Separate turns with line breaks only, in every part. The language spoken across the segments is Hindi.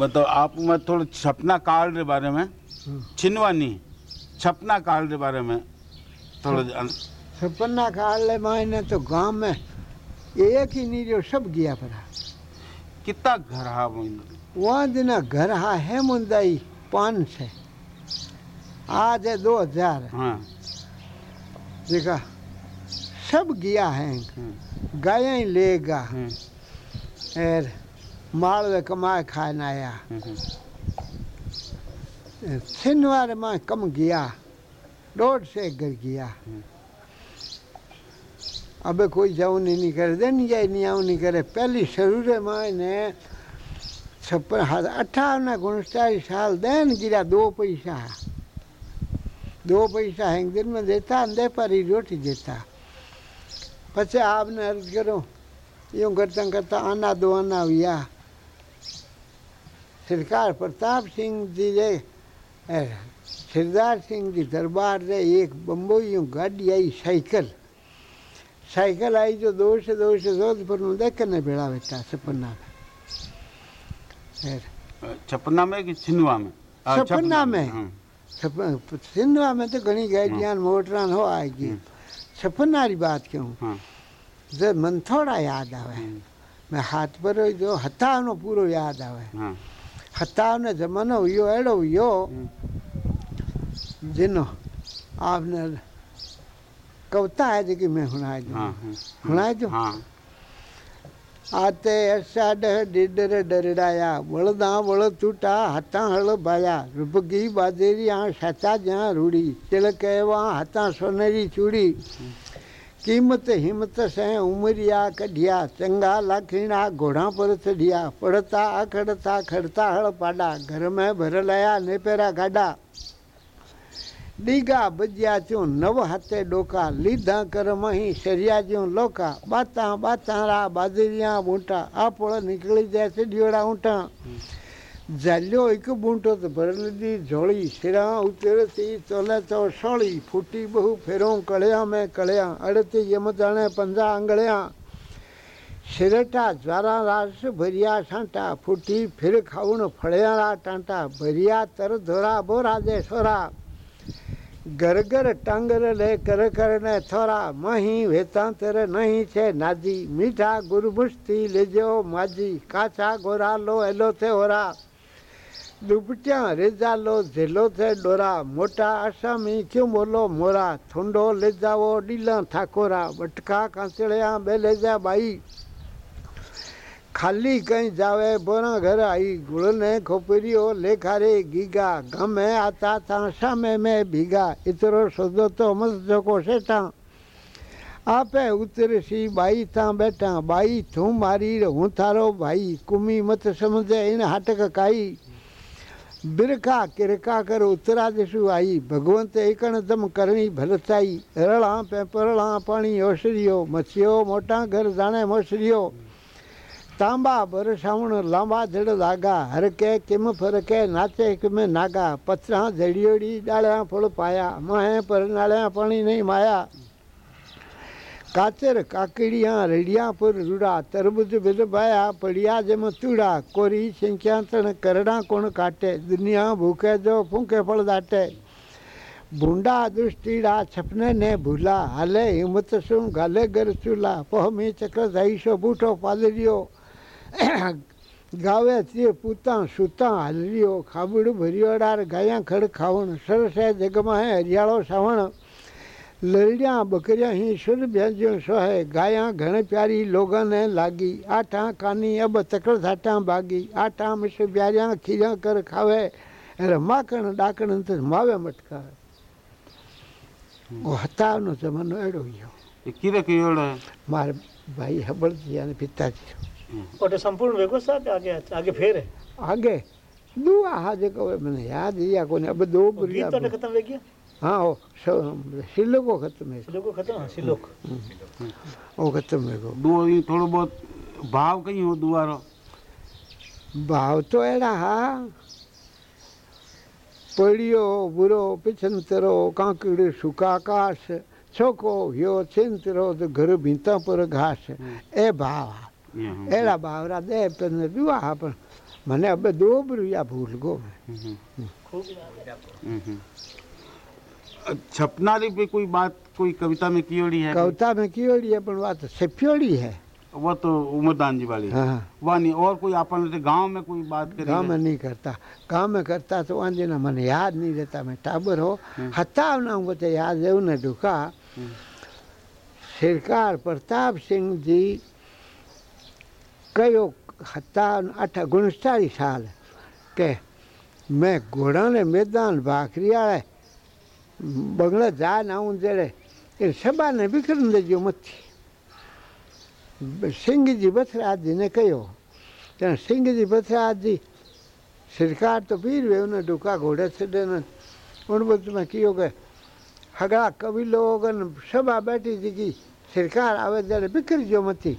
बताओ आप मैं थोड़ा छपना काल के बारे में छिनवानी छपना काल के बारे में थोड़ा
छप्पन्ना काल मायने तो गाँव में एक ही नहीं जो सब गया पड़ा
कितना घर हा
वहाँ दिन घर हा है मुंदाई पाँच से आज है दो हज़ार।
हाँ।
देखा सब गया है
हम्म,
गाय ही। लेगा और माल वे कमाए खाने आया।
हम्म,
शनिवार में कम गया रोड से घर गया। अब कोई जाऊन ही नहीं करे दिन जाए नहीं आऊँ नहीं करे पहली शुरू रे मायने छप्पन हाथ अठावन उनचालीस साल देन गिरा दो पैसा। दो पैसा है दिन में देता दे पर ही रोटी देता। पचे आपने अर्ज़ करो यूँ करता करता आना दो आना हुआ। सरकार प्रताप सिंह जी ए, सरदार सिंह जी दरबार रे एक बम्बई गाड़ी आई साइकिल साइकिल आई जो दो से दो से जोधपुर में देखने बेड़ा बेटा सपना में फिर
छपना में कि छिनवा में आ,
छपना में। सिंधवा में तो घनी गाड़ियाँ मोटरां हो आएगी छपना री बात क्यों जब मन थोड़ा याद आवे मैं हाथ पर जो हतावनो पूरो याद आवे
हाँ,
हतावनो जमानो अहिड़ो हुयो
हम्म,
जिनो आपने कविता है जेकी मैं हुणाए दूँ
हाँ, हाँ,
हुणाए दूँ
हाँ
आते असाड डिडर डरडाया वळदा वळ टूटा हथां हळ बाया रुपगी बाजेरी आ साचा ज्यां रूड़ी तिलक एवा हथां सोनेरी चूड़ी कीमत हिम्मत से उमरिया कढ़िया चंगा लाखीणा घोड़ा पर चढ़िया पड़ता अखड़ता खड़ता हड़ पाडा घर में भर लाया ने पेरा गाडा डीगा बजिया चूं नव हाथे डोका लीधा कर मही सरिया जूं लोका बाता बाता रा बाजरिया बूटा आ पोड़ निकली जाए से डियोड़ा ऊंटा जाल्यो एक बुंटो भरलदी झोली सिरा उतर सी चोले चो सोली फूटी बहु फेरों कड़िया में कड़िया अड़ती यम जाने पंजा अंगड़िया सिरटा ज्वारा रास, भरिया सांटा फूटी फिर खाउन फड़िया रा टांटा, भरिया तर धोरा बोरा दे सोरा घर घर टांगर ले कर कर ने थोरा, मही वेता तेरे नहीं छे नाजी, मीठा गुरबुस्ती लेजो माजी, काचा गोरा लो एलो थे होरा। દુપટ્યા રેજાલો ઝેલો છે ડોરા મોટા આસામી ક્યુમોલો મોરા થોંડો લેજાવો ડીલા ઠાકોરા બટકા કાંસળિયા બે લેજા બાઈ ખાલી કઈ જાવે બોરા ઘર આઈ ગુળને ખોપરીઓ લેખારે ગીગા ગમે આતા તા સામે મેં ભીગા ઇતરો સોદો તો મસ્ત જોકો શેઠા આપે ઉતરસી બાઈ તા બેઠા બાઈ થું મારી હું થારો ભાઈ કુમી મત સમજે એને હાટક કાઈ बिरखा किरका कर उतरा दिसु आई। भगवंत एकण दम करणी भलताई रड़ा पे परड़ा पानी ओसरियो मछियो मोटा घर जाने मोसरियो। तांबा बरसावण लांबा जड़ लागा। हर के किम फरके नाचे किम नागा। पथरा जड़ियोड़ी डालिया फुल पाया। माहे पर नालिया पानी नहीं माया। काचर काकड़ियाँ रड़िया पर रुड़ा तरबुज बिलबाया पड़िया जम चूड़ा कोरी संख्या करड़ा कोण काटे दुनिया भूखे जो फूके फल दाटे भूडा दृष्टिड़ा छपने ने भूला हाले हिम्मत सुम गाले गर चूला पोह में चक्र जाई सो बूठो पालरियो गावे त्रिय पूता सूता हलरियो खाबुड़ भरियोड़ार गाया खड़ खावण सरसे जग में सावण लड़ियाँ बकरियाँ ही सुर ब्याज्यो सो है गायाँ घण प्यारी लोगन ने लागी आठा कानी अब तकड़ साठा बागी आठा मिस प्यारियाँ खीरियाँ कर खावे अरे माखण डाकण तो मावे मटका वो हता नो जमानो अड़ो गयो
ये किरे के योड़ है
मारे भाई हबल जी यानी पिताजी
और संपूर्ण वेगो साहब आगे आगे फेर है
आगे दुआ हाजे को मैंने याद ही या कोने अब दो
बुरी
गीत
तो खत्म हो गया
हाँ वो खत्म है।
खत्म?
वो खत्म है को
दो थोड़ो बहुत भाव कहीं हो दुआरो?
भाव तो पड़ियो बुरो पिछंतरो छोको यो चिंतरो तो घर भीता पर घास। ए भाव दे दुआ मैंने अब दो बुरिया भूल गो
हम्म,
खूब याद है।
हम्म, हम्म। छपनारी पे कोई बात कोई कविता में कियोड़ी है
कविता में कियोड़ी है पण बात छप्योड़ी है
वो तो उमरदान जी वाली
हाँ
वह नहीं और कोई अपन गांव में कोई बात करी
गाँव
है?
में नहीं करता गाँव में करता तो वांजे ना મને યાદ નહીં રહેતા મેં ટાબર હો હતા ના હું બધે યાદ એવું ને ઢુકા સરકાર પ્રતાપસિંહજી કયો હતા આઠા ગુણસ્ટાળી સાલ કે મેં ઘોડાને મેદાન ભાખરીયાળે બગડે જા ના હું જડે એ સબાને વિક્રમ દેજો મથી સિંહજી બથરાજીને કહ્યો ત્યાં સિંહજી બથરાજી સરકાર તો પીરવે એમને ડૂકા ઘોડે છેડે ઉણબત્તમાં કહ્યું કે હગડા કવિ લોગન સભા બેઠી હતી સરકાર આવે ત્યારે વિકરજો મથી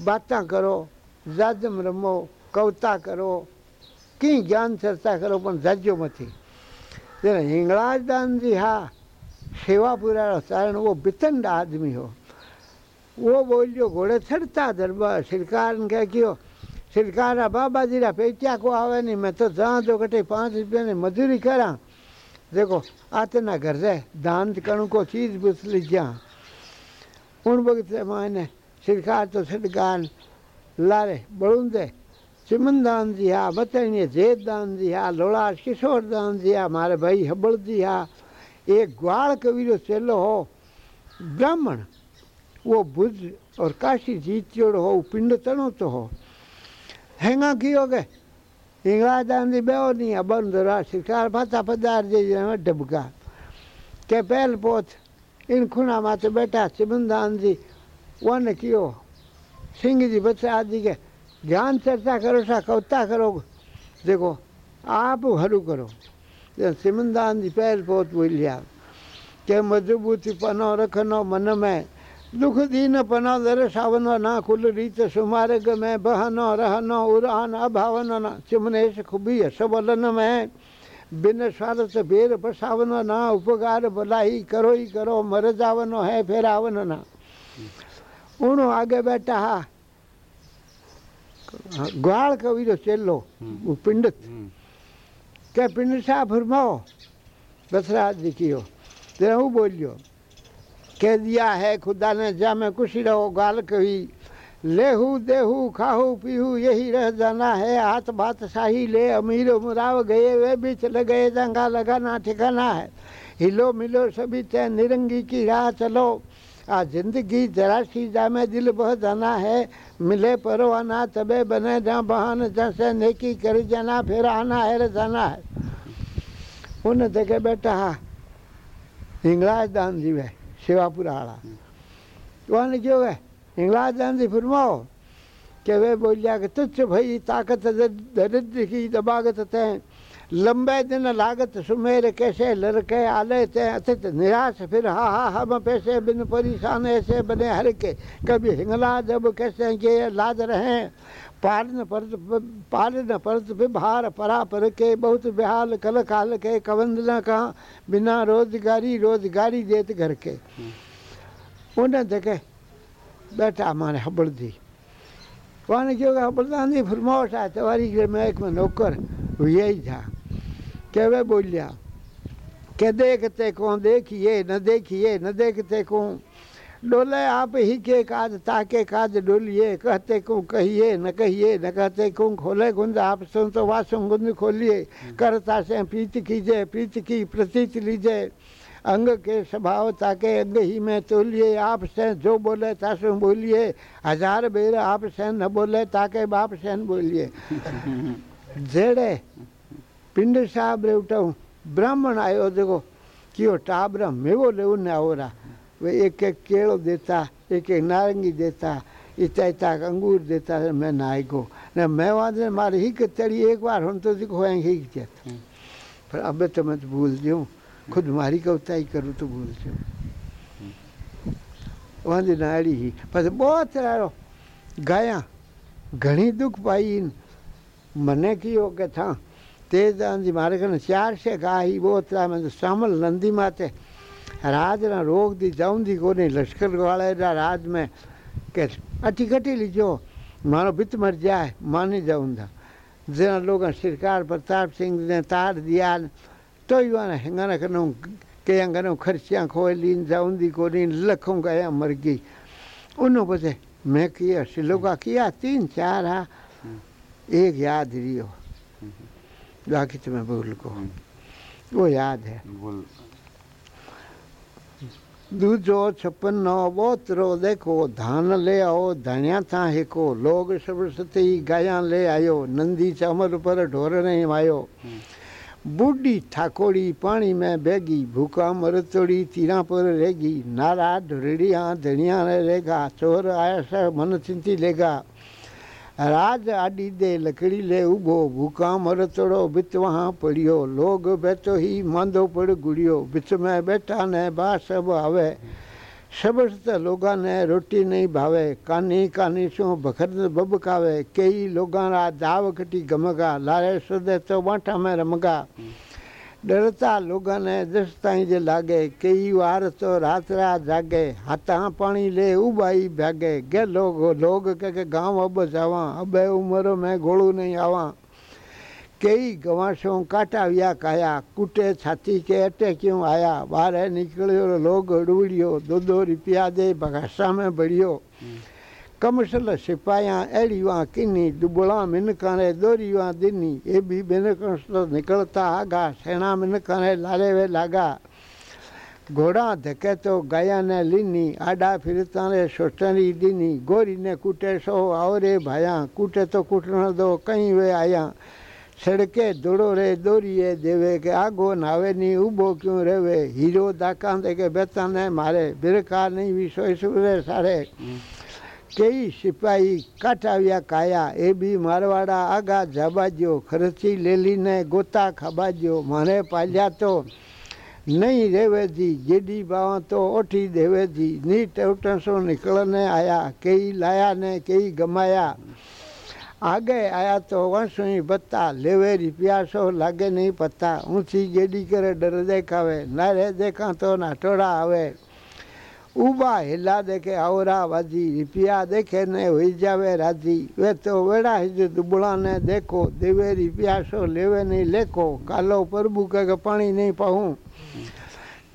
વાતા કરો જાજમ રમો કવિતા કરો કંઈ જ્ઞાન ચર્ચા કરો પણ જાજો મથી ज्ञान चर्चा करो पण जाजो मथी जॾहिं हिंगलाज दान जी हा सेवापुरा कारण वो बितंड आदमी हो। वो बोलियो, घोड़े चढ़ता दरबार सरकार ने क्या कियो सरकार बाबा जी पेटिया को आवे नहीं, मैं तो जहाँ जो कटे पाँच रुपये ने मजूरी करा। देखो आते ना घर से दान कणु को चीज़ बुस लीजिया उन वक्त मैंने सरकार तो सदगान लारे बड़ूंदे चिमन दान हा बतणी जेद दान हा लोलाश किशोर दान हा, मारे भाई हबड़ हा। एक ग्वाल कवि जो चेलो हो, ब्राह्मण, वो बुद्ध और काशी जीतियोड़ हो पिंड तणो तो हो। हेंगा के? हिंगला दांदी बेओ नहीं बंद रहा, शिकार भाता पदार जे डबका। के पहल पोत, इन खुना माते बैठा चिमनदान जी वन कियो, सिंह जी बच्चे आदि के ज्ञान चर्चा करो सा कविता करो, देखो, आप हरू करो। सिमनदान जी पहल पोत बोलिया। के मजबूती पनो रखनो मन में, दुख दीन पना दर सावन ना कुल रीत सुमार्ग में, बहनो रहनो उरान अभावन ना चिमनेश खुबी सबलन में। बिन स्वार्थ बेर बसावन ना उपकार भलाई करो ही करो, मर जावनो है फिर आवन ना। उनो आगे बैठा हा ग्वाल कवि जो चेलो वो पिंडत।
हम्म।
क्या पंडित साहब फरमाओ बसराज जी हो तेरा वो बोलियो कह दिया है खुदा ने जा मैं खुशी रहो गाल कवि लेहू देहू खाहू पीहू यही रह जाना है हाथ बात शाही ले अमीर उमराव गए वे भी चले गए जंगा लगाना ठिकाना है। हिलो मिलो सभी तय निरंगी की राह चलो आ, ज़िंदगी जरा सी जा में दिल बह जाना है। मिले परवाना तबे बने जा बहन जैसे नेकी कर जाना, फिर आना है रे जाना है। उन देखे बेटा हाँ। हिंगलाज दान जी वे शिवापुरा आला। वहाँ क्यों वे हिंगलाज दान जी फरमाओ के वे बोलिया कि तुच्छ भाई ताकत दरिद्र की दबागत हैं। लंबे दिन लागत सुमेर कैसे लड़के आले ते अतित निराश फिर हा हा हम पैसे बिन परेशान ऐसे बने हर के। कभी हिंगला जब कैसे ये लाद रहे। पालन परत पार न परत भार परा पर के बहुत बेहाल कल काल के कवंदना कहा बिना रोजगारी रोजगारी देत घर के। उन्हें देखे बैठा माने हबड़ दी। वहाँ क्यों हबड़दान दी फरमावट है तुम्हारी घर में एक में नौकर वो यही था के वे बोलिया के देखते कौन देखिए न देखिए न देखते कौन डोले आप ही के काज ताके काज डोलिए कहते को कहिए न कहिए न कहते को खोले गुंज आप सुन तो वासुम गुंज खोलिए करता से प्रीत कीजिए प्रीत की प्रतीत लीजिए अंग के स्वभाव ताके अंग ही में तोलिए आप से जो बोले तासु बोलिए। हज़ार बेर आप से न बोले ताके बाप से न बोलिए। जेड़े पिंड साहब रे उठाऊं ब्राह्मण आयो देखो कियो टाबरा मेवो ले उन्हें आवरा। वे एक एक केड़ो देता एक एक नारंगी देता इतना इतना अंगूर देता है मैं नाई को न मैं वहाँ मारे ही के एक बार हम तो देखो ही कहता। पर अब तो मैं भूल जाऊँ। खुद मारी कविता ही करूँ तो भूल जाऊँ वहाँ नाड़ी ही पर बहुत सारो गाया घणी दुख पाई મને કયો કે થા તે દાંજી મારે કને ચાર છે ગાય બહુ ત્રા મેં સામલ नंदी माते राज ना रोग दी जाऊं दी कोने लश्कर वाले रा राज में के अटी कटी लीजो मारो बित मर जाए माने जाऊं था जिन लोगों सरकार प्रताप सिंह ने तार दिया तो ही वाने हिंगाना कनो के अंगनो खर्चियाँ खोए लीन जाउंदी को लीन लखों गया मर गई उन्हों बजे मैं किया सिलोगा किया तीन चार हा एक याद रियो बाकी तुम्हें भूल को वो याद है दूजो छप्पन नौ बोतरो देखो धान ले आओ धनिया था हिको लोग सरस्वती गाया ले आयो नंदी चमर पर ढोर नहीं आयो बूढ़ी ठाकोड़ी पानी में बेगी भूखा मरतोड़ी तीरा पर रहेगी नारा ढोरड़िया धनिया ने लेगा चोर आया से मन चिंती लेगा राज आडी दे लकड़ी ले उभो भूखा मरतोड़ो बिच वहाँ पड़ियो लोग बैठो ही मांदो पड़ गुड़ियो बिच में बैठा ने बा सब आवे सबस्त लोगा ने रोटी नहीं भावे, कानी कानी सो बखर बबकावे कई लोगा रा दाव कटी गमगा, लारे सुदे तो बांठा में रमगा। डरता लोगा ने दस ताई जे लागे, कई वार तो रात रात जागे, हाथा पानी ले उबाई भागे गे लोग लोग के के गाँव अब जावा, अब कई गवाशों काटाव्या काया कुटे छाती के अटे क्यों आया? बाहर निकलियो लोग उड़विड़ियो दो दो रुपया दे भाषा में बढ़ियो कमसल सिपाहियाँ अड़िया किन्नी दुबड़ा मिनका ने दोरिया दिनी ये भी मिनक निकलता आगा सेना मिनका ने लारे वे लागा। घोड़ा धके तो गाया ने लीनी आडा फिरता ने सोचनी सड़के दुड़ो रे दोरिए देवे के आगो नावे नी उबो क्यों रेवे हीरो दाका दे के बेतन है मारे बिरका नहीं विशोय सुरे सारे कई सिपाही काटाविया काया ए भी मारवाड़ा आगा जाबाजो खर्ची लेली ने गोता खबाजो मारे पालिया तो नहीं रेवे जी जेडी बावा तो ओठी देवे जी नीट उठसो निकलने आया कई लाया ने कई गमाया आगे आया तो वसुई बत्ता लेवेरी प्यासो लागे नहीं पत्ता ऊँची गेडी करे डर देखावे नारे देखा तो ना टोड़ा आवे ऊबा हिला देखे आवरा बाजी रिपिया देखे ने हुई जावे राज़ी वे तो वेड़ा हिज दुबड़ा ने देखो देवे रिपिया सो लेवे नहीं लेको कालो प्रभु के पानी नहीं पाऊँ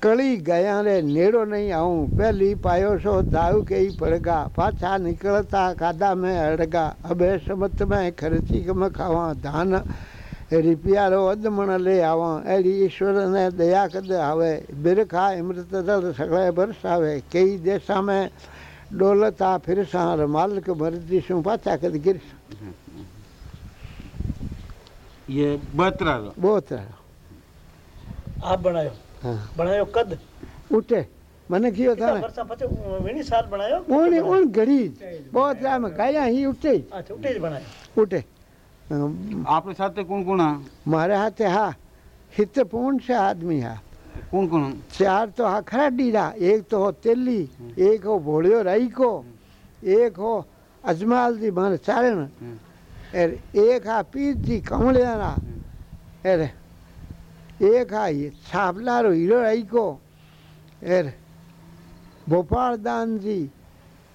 કળી ગયા રે નેડો નહીં આવું પહેલી પાયો છો દાવ કે પડગા પાછા નીકળતા કાદા મેં અડગા અબે સમત મેં ખર્ચી કમ ખાવા ધાન રૂપિયારો અદમણ લે આવા એડી ઈશ્વરને દયા કદ આવે બિરખા અમૃત દળ સગળે બરસાવે કઈ દેશા મેં ડોલતા ફિરસાર માલક ભરતી શું પાછા કદ ગીર
ये बत्रा रो
બોતરા
आप बनायो
હા
बनायो कद
ઉઠે મને કયો
कितना
થાને
वर्षा पचे वीणी साल बनायो
ઓણ ઓણ ઘડી બોતરા में ગાયા ही ઉઠે
अच्छा उठे જ बनायो
ઉઠે અમ,
आपके साथ कौन कौन है
મારે હાથે હા હિત પૂર્ણ છે આદમી હા
कौन कौन
चार तो हा खरा डीरा एक तो हो तेली एक हो भोड़ियो राई को एक हो अजमाल जी मारे चारण
हम्म।
एर एक हा पीर जी कमलियाना एर एक ඒකයි සාබ්ලාරු ඉරයිකෝ එර් ભોપાળદાનજી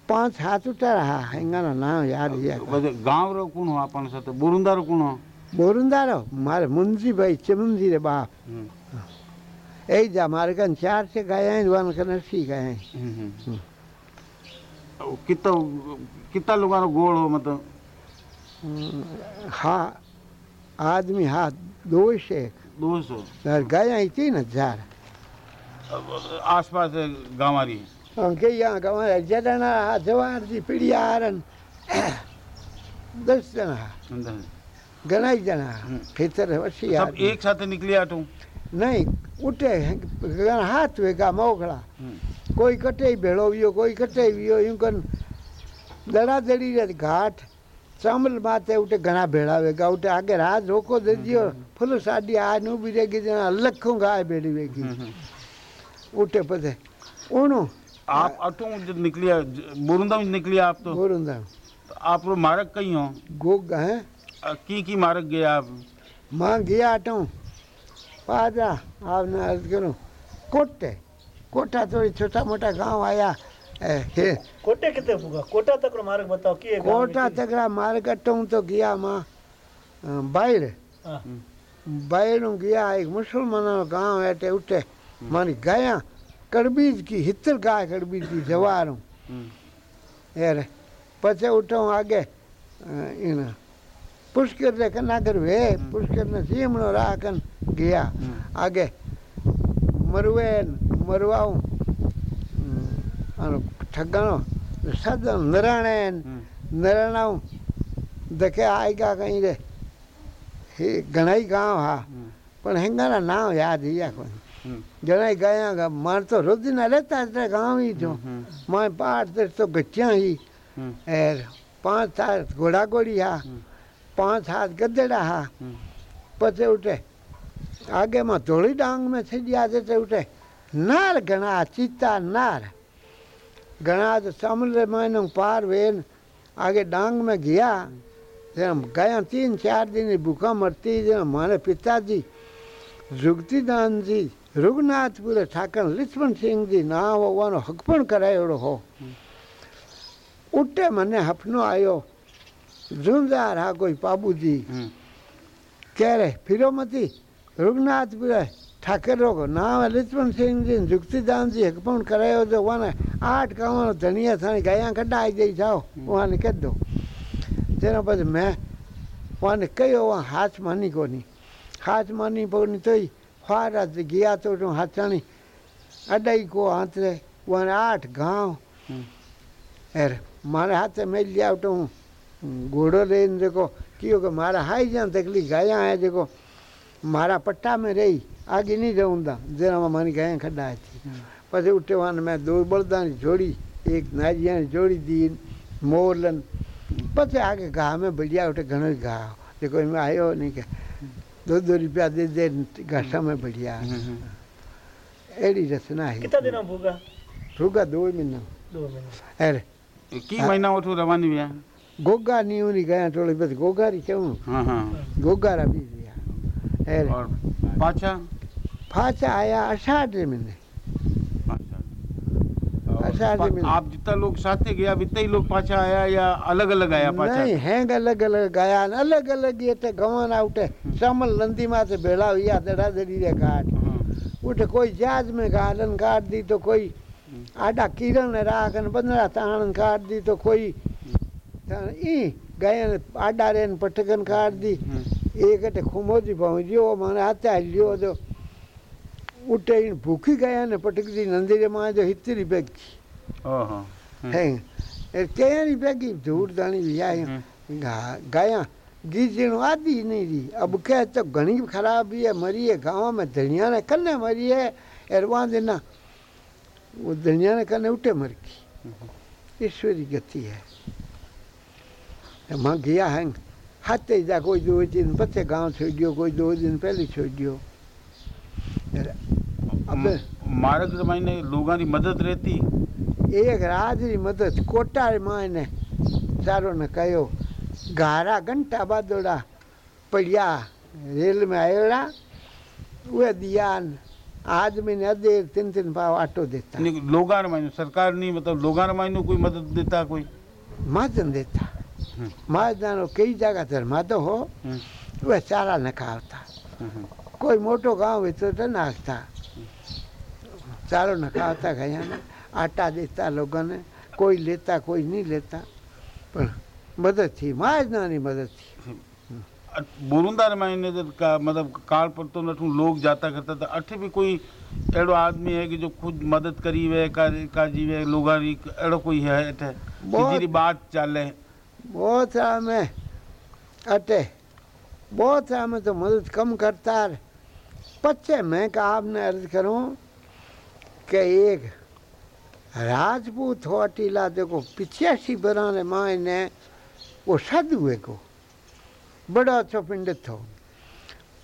પાંચ હાથ ઉતારા હા હેંગાનો નામ
યાદ છે ગામરો કોણ હો આપણ સાથે બોરુંદારો કોણ હો
બોરુંદારો મારે મુનજીભાઈ ચમનજી
રે બાપ એ જા મારે કન ચાર છે ગયા
વન કન સી ગયા કિતો
કિતા લોગાનો
ગોળ હો મતલબ હા
આદમી હા દોષ
છે 200 ગાયા હતી ને ઝાડ આસપાસ ગામારી ગયા ગામારી અગિયાર જણા જવારથી
પીડિયા
હારન દસ
જણા
ઘણા
જણા ખેતર વસી એક
સાથે નીકળી આટું નહીં ઉઠે ઘણા હાથ વેગા મોઘળા કોઈ કટે ભેળો વ્યો કોઈ કટે વ્યો એમ કન દડાદડી ઘાટ माते उठे घणा भेड़ा वेगा उठे आगे राज रोको दे दियो फुल साडी आ नु भी रेगी जना लखों गाय बेड़ी वेगी उठे पते उणो
आप अटू जब निकले बोरुंदा में निकले आप तो
गोरुंदा
तो आप रो मारक कहीं हो
गोग हैं
की की मारक गए आप
माँ गया आटो पाजा आपने अर्ज़ करो कोटे कोटा थोड़ी छोटा मोटा गाँव आया
कोटे कितने पुगा कोटा तक रो मार्ग बताओ की
कोटा तकरा मार कटूं तो गया माँ बाहर।
हाँ।
बाहर गया एक मुसलमान गाँव हेठे उठे मारी गाया कड़बीज की हितर गाय कड़बीज की जवार। हूँ यार पचे उठो आगे इन। पुष्कर रे कना कर वे पुष्कर ने सीमणो राखन गया।
हम्म।
आगे मरवे मरवाऊ ठगानो सद नरायण
हम्म,
नरायणाऊ देखे आएगा कहीं रे हे घणाई गाँव हा पण हेंगारा नाम याद हिया कोनी
हम्म,
घणाई गया गा मार तो रोज ना है गाँव ही जो मैं पाठ ते तो गच्चियाँ ही
हम्म,
पाँच सात घोड़ा घोड़ी हा। पाँच हाथ गदेड़ा हा पछे उठे आगे में धोड़ी डांग में छड़िया देते उठे नार घना चीता नार ઘણા તો સમલમયનું પાર વેન આગે ડાંગમાં ગયા ત્યાં ગયા તીન ચાર દિન ભૂખા મરતી જ્યાં મારે પિતાજી જુગતીદાનજી રઘુનાથપુરે ઠાકર લક્ષ્મણસિંહજી ના હોવાનો હક પણ કરાયેલો હો ઉઠે મને હફનો આવ્યો ઝુંઝાર હા કોઈ બાબુજી ક્યારે ફિરોમતી રઘુનાથપુરે ठाकरे को नाम है लिचमन सिंह जी जुक्ति दान जी एक पौन करायो जो वन आठ कमर धनिया था गया कड्डा आई जाई जाओ हम्म। वहाँ ने कह दो। जेना पद मैं वहाँ ने कही वहाँ हाथ मानी को नहीं हाथ मानी पर नहीं तो
ही
फार आज गया तो जो हाथ चानी अड़ाई को हाथ रहे वहाँ आठ गाँव हम्म। एर मारे हाथ से मिल लिया तो हूँ घोड़ो ले क्यों क्योंकि मारा हाई जान तकली गया है देखो मारा पट्टा में रही આગી નહીં જવું તા જેનામાં મને કાંઈ ખડા હતી પછી ઉઠવાનું મેં દોર જોડી એક નાજિયાની જોડી દી મોરલન પછી આગે ઘા અમે ભળિયા ઉઠે ઘણો ઘા તે કોઈ મેં આવ્યો નહીં કે दो दो रुपया दे दे घाटा में बढ़िया।
हम्म, हम्म, हम्म।
एड़ी रचना है।
कितना दिन भूगा?
भूगा दो महीना।
महीना।
अरे।
की महीना वो तो रवानी हुआ
गोगा नहीं होनी गया टोले बस गोगा
ही हाँ
हाँ। गोगा अरे।
और पाचा
फाचा आया महीने
और
आषाढ़ में।
आप जितना लोग साथे गया वित्ते ही लोग पाछा आया या अलग अलग आया पाछा?
नहीं हैंग अलग अलग गाया अलग अलग ये ते गवन आउटे समल नंदी माथे भेड़ा हुआ दड़ा दड़ी रे घाट।
हाँ,
उठे कोई जहाज़ में गालन काट दी तो कोई आडा किरण ने राखन बंदरा ताण काट दी तो कोई ई गयन आडा रे न पटकन काट दी।
हम्म,
एक खुमोजी पहुंचियो माने हाथे हलियो तो उठे इन भूखी गया ने पटक दी नंदी रे माँ जो हितरी बेग।
ओहो, हम्म,
है केरी बेगी धूड़ दानी भी आई
हम्म,
गाया। आदि नहीं रही अब कह तो घनी खराब भी है मरी है गाँव में धनिया ने कन्ने मरी है। एरवा देना वो धनिया ने कन्ने उठे मर गई। ईश्वरी गति है। माँ गया है हाथे जा कोई दो दिन पत्ते गाँव छोड़ियो कोई दो दिन पहले छोड़ियो अब
म- मार्ग महीने लोगों की मदद रहती।
एक राज री मदद कोटा रे मायने चारों ने कहो गारा घंटा बादोड़ा पड़िया रेल में आयोड़ा वे दिया आदमी ने अधे तीन तीन पाव आटो देता।
लोगान महीने सरकार नहीं मतलब लोगान महीने कोई मदद देता कोई?
महाजन देता।
हम्म।
महाजन कई जगह धर्मा तो हो
हम्म,
वे चारा न खावता कोई मोटो गाँव हो तो तो नाखता चारो न खावता गया ने आटा देता लोगों ने कोई लेता कोई नहीं लेता पर मदद थी महाजना की
मतलब काल पर तो नठू लोग जाता करता था अठे भी कोई अड़ो आदमी है कि जो खुद मदद करी वे का का जीवे लोगा अड़ो कोई है अठे
बहुत-
बात चाले
बहुत सारा में अटे बहुत सारा में तो मदद कम करता है पच्चे मैं का आपने अर्ज़ करूँ कि एक राजपूत हो अटीला, देखो पिछयासी बराने मायने वो साधु है को, बड़ा अच्छा पंडित था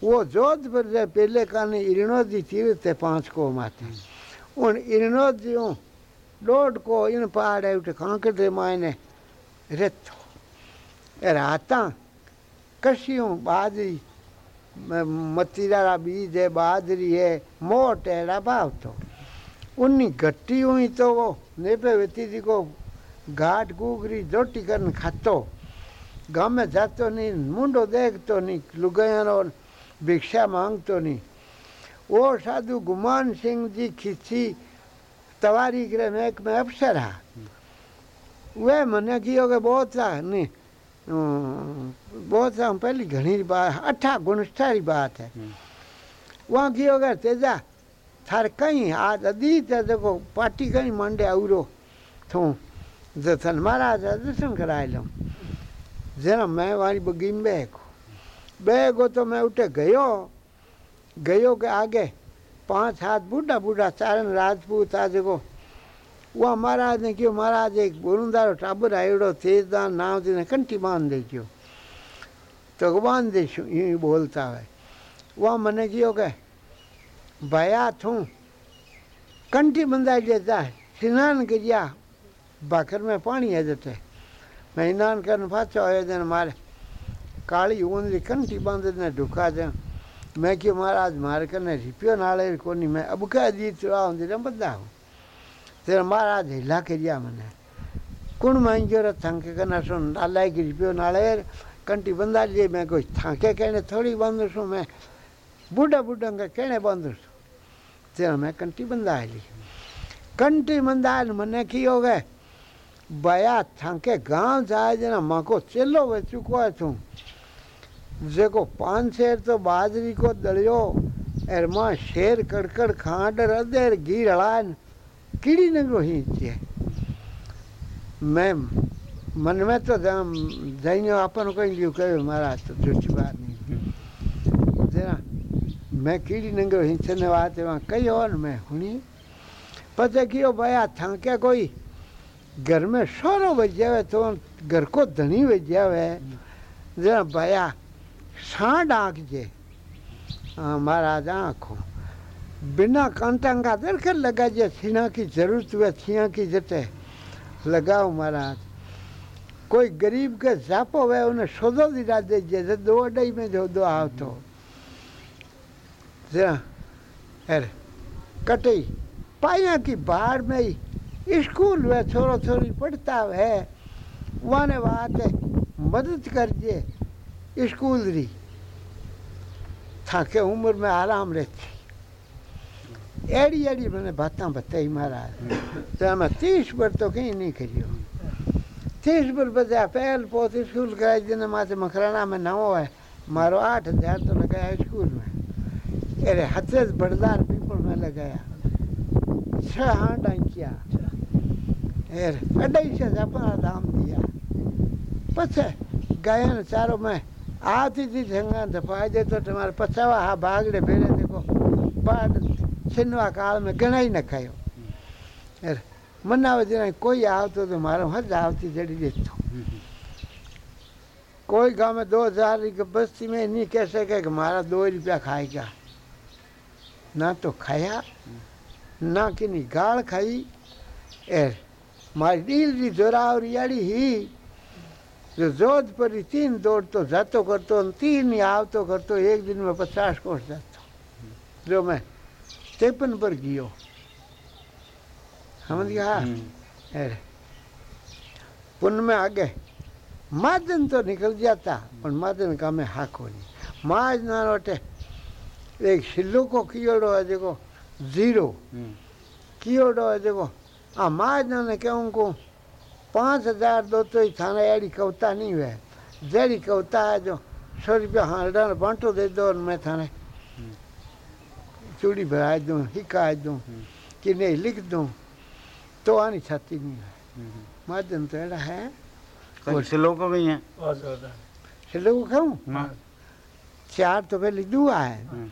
वो जोधपुर से पहले काने इरणोदी तीर्थ है पाँच को माथे उन इरणोदियों डोड को इन पहाड़ उठे कांकड़ रे मायने ए राता, कशियों बीज है बाजरी है मोट है भाव तो उन्नी घट्टी हुई तो वो नेपे वेती जी को घाट गुगरी जोटी करन खातो ગામે જતો નહીં મુંડો દેખતો નહીં લુગૈયાનો ભિક્ષા માંગતો નહીં वो साधु गुमान सिंह जी खिस्सी तवारी के में में अफसर है वे मने कियो के बहुत सा नहीं अम, बहुत सा पहली घनी बात अठा गुणस्टारी बात है। वहाँ कियो के तेजा थार कहीं आज अदीत है देखो पार्टी कहीं मंडे औरो थू जथन महाराज दर्शन कराए लो। जरा मैं वाली बगी में बैगो बैगो तो मैं उठे गयो। गयो के आगे पाँच हाथ बूढ़ा बूढ़ा चारण राजपूत आ जेको उहा महाराज ने कयो महाराज, एक बुरुंदारो टाबर आयोड़ो तेजदान नाम तिने कंठी बाँध दे तो बाँध दे बोलता है। उहा मने कयो के भया थू, कंठी बंधाई देता है, स्नान करिया, भाकर में पानी है जते मैं स्नान करने पाछो आयो जन मारे, काली ऊंधली कंठी बाँध ने ढुका जा मैं क्यों, महाराज, मारे कने रिपियो नाले कोनी, मैं अब कह दी तो आउंदी न बंदा हूँ। तेरा महाराज हिला के दिया मने। कुण मांगो रे थंके कना सुन नाले की रिपियो नाले कंटी बंदा लिए मैं कोई थाके कहने थोड़ी बंद सु, मैं बूढ़ा बूढ़ा के कहने बंद सु। तेरा मैं कंटी बंदा ली कंटी बंदा मने की हो गए? बया थाके गाँव जाए जना माको चलो वे चुको तू जेको पान शेर तो बाजरी को दलियो, एर माँ शेर कड़कड़ खांड रदेर घी हड़ान कीड़ी नगो ही छे मैं, मन में तो जाइयो अपन कोई लियो कहो महाराज तो झूठी बात नहीं। जरा, मैं कीड़ी नंगो ही छने बात वहाँ कही और मैं हुनी। पता कियो भया था क्या कोई घर में सोरो बज जावे तो घर को धनी बज जावे। जरा भया सांड जे। हाँ महाराज आँखों। बिना कांटा का दरकर लगा जे छीना की ज़रूरत हुए छिया की जटे। लगाओ महाराज। कोई गरीब के जापो वे उन्हें सोदो दिला दे जे दो अढ़ाई में जो दो आओ तो। जरा अरे, कटई पाया की बाहर में ही स्कूल वे छोरो छोरी पढ़ता है। वाने बात है, मदद जे, स्कूल री। थाके उम्र में आराम रहती। एड़ी एड़ी मैंने बातें बताई महाराज तो मैं तीस बार तो कहीं नहीं करियो तीस बार बजा पहल पोत स्कूल दिन माथे मकराना में नवो है मारो आठ हज़ार तो लगाया स्कूल में अरे हथे बड़दार पीपल में लगाया छह किया अरे अढ़ाई से अपना दाम दिया पछे गायन चारों में आती थी झंगा दफाए दे तो तुम्हारे पचावा हा भागड़े भेड़े में घणा ही न अरे मनावे दिन कोई आवतो तो मारो हज आवती जड़ी देतो कोई गाँव में दो हज़ार की बस्ती में नहीं कह सके कि मारा दो रुपया खाएगा ना तो खाया ना किनी गाल खाई एर मारी डील री जोरावरी याड़ी ही जो जोधपुर ही तीन दौड़ तो जातो करतो तीन ही आवतो करतो एक दिन में पचास कोस जातो जो मैं तिरपन पर गियो? समझ गया अरे पुन में आगे। मादन तो निकल जाता पर मादन का में हाको नहीं माज ना रोटे एक शिल्लो को कियोड़ो है देखो ज़ीरो। कियोड़ो है देखो। आ माज ना ने कहूँ को पाँच हज़ार दो तो ही थाना अड़ी कविता नहीं हुआ जड़ी कविता है जो सौ रुपया हाँ बांटो दे दो मैं थाने। चूड़ी भरा दूँ हिका दूँ कि नहीं लिख दूँ तो आनी छाती नहीं है माध्यम तो एड़ा है।
कहीं से लोग गई हैं?
बहुत
को खाऊं?
हाँ।
चार तो पहले दुआ है
हम्म,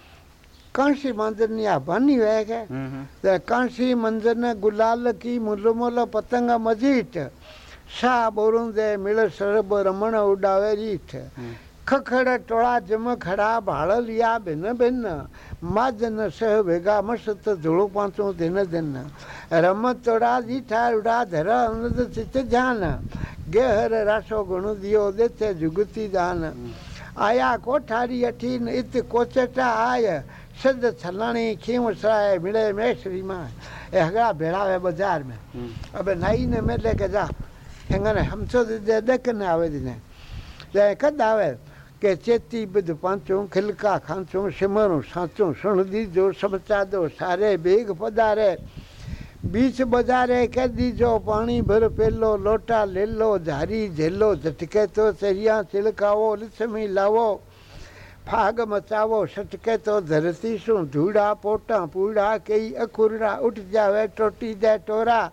कांसी मंदिर बनी हुआ है
हम्म, हम्म,
कांसी मंदिर ने गुलाल की मुल्लो मोलो पतंग मजीठ शाह बोरुंदे मिल सरब रमण उडावे रीठ ખખડ ટોળા જમખડા ભાળલિયા ભિન્ન ભિન્ન માજન સહ ભેગા મસ્ત ધૂળું પાંચું દિન દિન રમતોડા જીઠારુડા ધર અનદ ચિત્ત ધ્યાન ગેહર રાસો ગુણ દિયો દેતે જુગતિ દાન આયા કોઠારી અઠીન ઇત કોચટા આય સદ છલાણી ખીમ સરાય મિળે મેશ્રીમાં એ હગડા
ભેળાવે
બજાર મેં હવે નાઈને મેં લે કે જા હેંગને હમસો દે દેખને આવે દીને જાય કદ આવે કે ચેતી બધું પાંચું ખિલકા ખાંચું સિમરું સાચું સુણ દીજો સમચાદો સારે ભેગ પધારે બીચ બજારે કે દીજો પાણી ભર પેલો લોટા લેલો ઝારી ઝેલો ઝટકે તો ચરિયા ચિલકાવો લીસમી લાવો ફાગ મચાવો સટકે તો ધરતી શું ધૂડા પોટા પૂડા કઈ અખુરડા ઉઠ જાવે ટોટી જાય ટોરા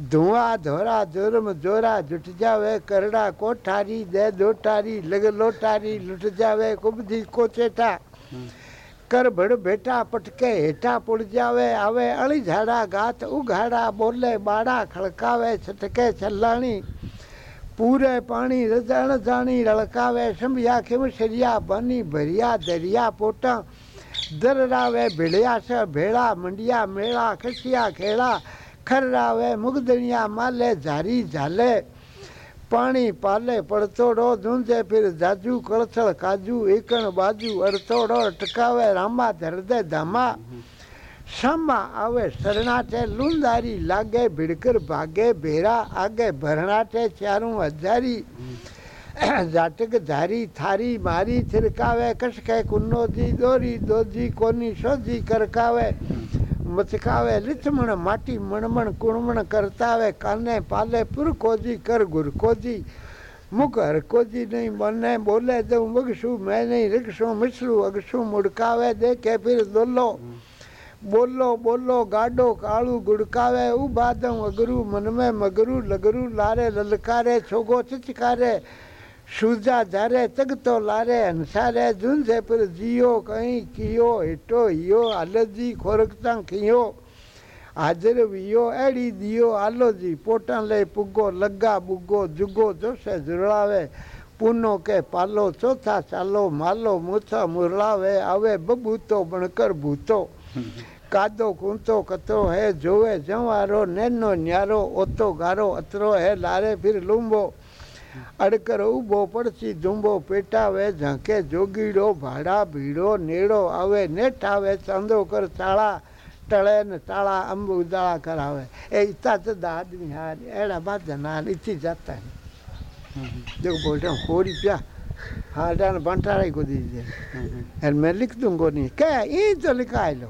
धुआँ धोरा जोरम जोरा जुट जावे करड़ा कोठारी दे दोठारी लग लोटारी लुट जावे कुबधी कोचेटा हम्म। कर भड़ बेटा पटके हेठा पुड़ जावे आवे अली झाड़ा गात उघाड़ा बोले बाड़ा खड़कावे छटके छलाणी। पूरे पानी रजण जानी रलकावे शमिया खिम शरिया बनी भरिया दरिया पोटा। दर्रावे भिड़िया से भेड़ा मंडिया मेला खसिया खेड़ा ખરરાવે મુગદણિયા માલે ઝારી ઝાલે પાણી પાલે પડતોડો ધૂંધે ફિર જાજુ કળથળ કાજુ એકણ બાજુ અડતોડો ટકાવે રામા ધરદે ધામા શામાં આવે શરણાટે લુંદારી લાગે ભીડકર ભાગે ભેરા આગે ભરણાટે ચારું હજારી જાટક ધારી થારી મારી થિરકાવે કસકે કુન્નોજી દોરી દોજી કોની સોજી કરકાવે मचकावे लिथमण माटी मणमण कुणमण करतावे काने पाले पुर कोजी कर गुर कोजी मुख हर कोजी नहीं बने बोले दो मगसू मैं नहीं रिक्सू मिसलू अगसू मुड़कावे देखे फिर दोलो बोलो बोलो गाडो कालू गुड़कावे दऊँ अगरू मन में मगरू लगरू लारे ललकारे छोगो चिचकारे सूजा जारे तक तो लारे हंसारे जुन से पर जियो कहीं, कियो, हिटो, हियो, अलजी खोरकता खियो। हाजिर वियो अड़ी दियो, आलो जी पोटन ले पुगो लगा बुगो जुगो जो से जुड़ावे पुनो के पालो, चौथा चालो मालो मुछा मुरलावे, आवे बबूतो बनकर भूतो। कादो कुंतो कतो, है, जोवे, जवारो, नैनो, न्यारो, ओतो, गारो, अतरो, है, लारे, फिर लुम्बो ઊભો પડસી ધૂંબો પેટાવે ઝાંકે જોગીડો ભાડા ભીડો નેડો આવે નેઠ આવે ચાંદો કર તાળા ટળે ને તાળા અંબ ઉદાળા કરાવે એ इतना चदा आदमी हार अड़ा बात नाल इतनी जाता है देखो बोलते हैं सौ रुपया हाँ डान बंटारा को दीजिए और मैं लिख दूंगा नहीं क्या ये तो लिखा है लो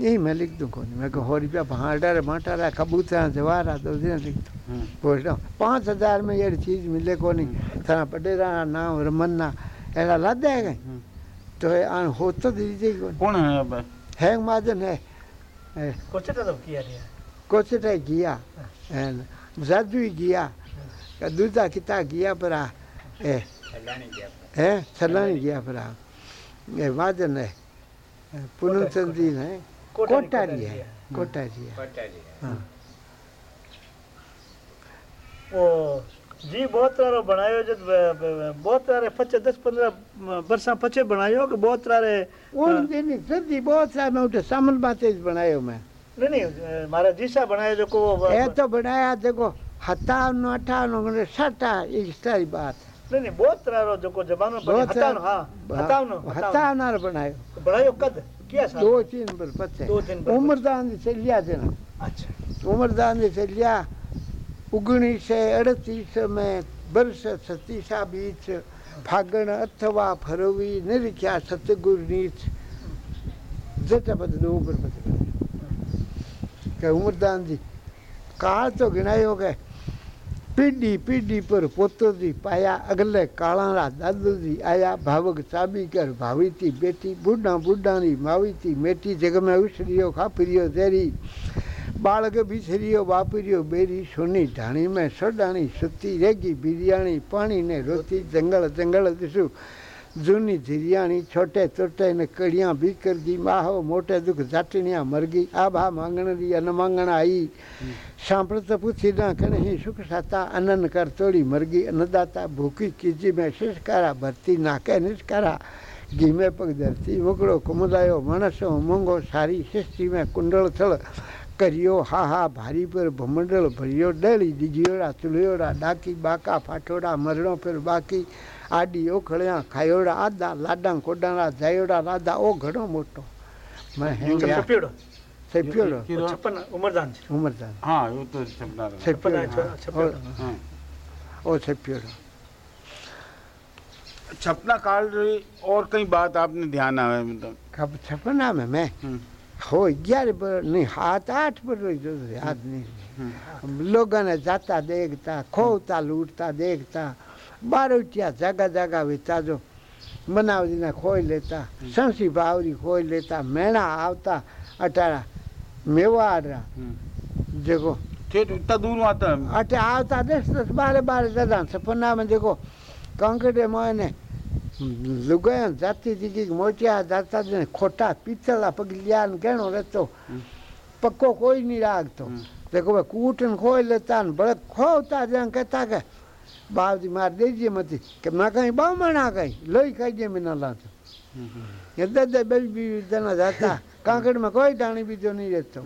यही मैं लिख दूँ कौन मैं कहो रुपया भांडर मटर कबूतर जवार तो लिख दूँ पोस्ट पाँच हज़ार में ये चीज़ मिले कोनी थाना पडेरा नाम रमन्ना अहिड़ा लादा गई तो हाणे हो त ॾिजे
कोन कोन
हैंग माजन है
कुछ
तो गिया जद भी गिया दूजा किता गिया पर है सलानी गिया पर महाजन है पुनम चंदीन है कोटारी है कोटारी है। हाँ।
वो जी बहुत सारो बनायो जो बहुत सारे पचे दस पंद्रह बरसा पचे बनायो कि बहुत सारे
उन दिन सदी बहुत सारे मैं उठे सामन बातें बनायो मैं
नहीं नहीं मारा जीसा बनायो जो को
ये तो बनाया देखो हतावन अठावन सटा इस सारी बात।
नहीं नहीं बहुत सारो जो को जमानो
बहुत
हतानो हाँ हतानो
हतावन बनायो
बनायो कद? किया
दो तीन बरपत है
दो से लिया देना अच्छा।
उम्रदान से लिया। उगनीस अड़तीस
में
वर्ष सतीसा बीच फागण अथवा फरवी निरीक्षा सतगुरनीच जटा बद दो बरपत के उम्रदान जी कहा तो गिना हो गए। पीढ़ी पीढ़ी पर पोतो जी पाया, अगले काला रा दादू जी आया, भावक चाबी कर भावी थी बेटी, बुढ़ा बुढ़ा नी मावी थी मेटी, जग में उछरियो खापरियो देरी बालक बिछरियो, बापरियो, बेरी, सोनी ढाणी में सडाणी, सुती रेगी बिरयानी पानी ने रोती, जंगल जंगल दिसू। जूनी झिरियाणी छोटे चोटे ने कड़ियाँ भी कर दी माहो मोटे दुख जाटनिया मर गई आभा मांगण दी अन मांगण आई सांपड़ तो पूछी ना कण ही सुख साता अनन कर तोड़ी मर गई अन्नदाता भूखी कीजी में शिषकारा भरती नाके निष्कारा घीमे पग धरती वगड़ो कुमलायो मणसो मूंगो सारी शिष्टी में कुंडल थल करियो हा हा भारी पर भमंडल भरियो डेली डिजियोड़ा चुलियोड़ा डाकी बाका फाटोड़ा मरणो फिर बाकी આડી ઓખળ્યા ખાયોડા આદા લાડા કોડાના જાયોડા રાદા ઓ ઘણો મોટો મેં હેંગ્યા
छपेड़ो
સભ્યોડો
किरो-
छप्पन उमरदान जी
ઉમરદાન
हाँ वो तो छपना रहा।
छप्पन
સભ્યોડો
छपेड़ो
हाँ
ઓ સભ્યોડો
छपना काल रही और कई बात आपने ध्यान आवे मतलब
कब छपना में मैं
हम्म,
हो ग्यारह पर नहीं हाथ आठ पर रोज जो याद नहीं लोगों ने जाता देखता खोता लूटता देखता बारोटिया जगह जगह विता जो मनावजी ने खोई लेता संसी बावरी खोई लेता मेणा आवता अटारा मेवाड़
हम्म।
जेको
इतना दूर आता है
अटे आवता दस दस बारह बारह जदा सपना में जेको कंकड़े मोने लुगाया जाती दिगी मोटिया जाता ने खोटा पीतला पगलिया ने गणो रहतो पक्को कोई नहीं लागतो
हम्म।
देखो वे कूटन खोई लेता ने बड़े खोता जन कहता के बाप जी मार दीजिए मती कि मैं कहीं बामण आ गई लोई कही जे मिना लातो ये दे दे बेबी भी जना जाता कांकड़ में कोई डाणी भी जो नहीं रहतो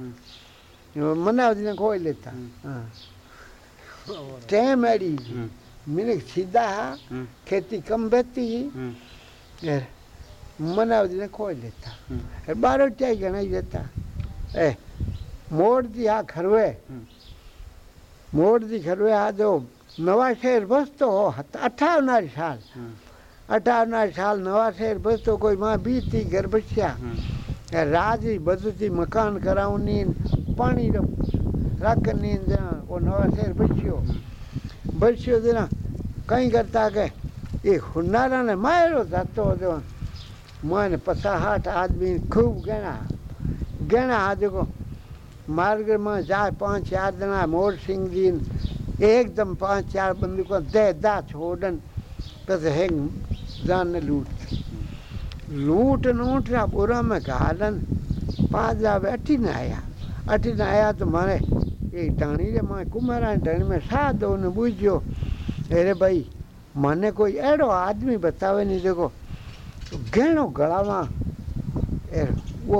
मनावजी ने खोई लेता हाँ अड़ी
हम्म,
मैंने सीधा हा खेती कम बेती
हम्म,
यार मनावजी ने खोई लेता
हम्म,
बारो चाय ही देता ए मोड़ दी हा खरवे। मोड़ दी खरवे हा जो नवा शहर बस तो अठावना साल
हाँ।
अठावना साल नवा शहर बस तो कोई माँ बीस थी घर बसिया।
हाँ।
राज बदती मकान कराऊनी पानी राखनी वो नवा शहर बचियो हाँ। बचियो देना कहीं करता के ये हुनारा ने मारो जातो जो मन पसाहाट आदमी खूब गणा गणा आज को मार्ग में जाए पाँच चार दिन मोर सिंह जी एकदम पाँच चार बंदूक को दे, दा छोड़न बस हैंग जान लूट। लूट नूट रा बुरा में घालन पाज जावे अठी ना आया। अठी ना आया तो मारे ये टाणी रे माँ कुमारा टाणी में सा दो ने बूझियो अरे भाई, माने कोई अड़ो आदमी बतावे नहीं देखो। तो गहनो गड़ावा वो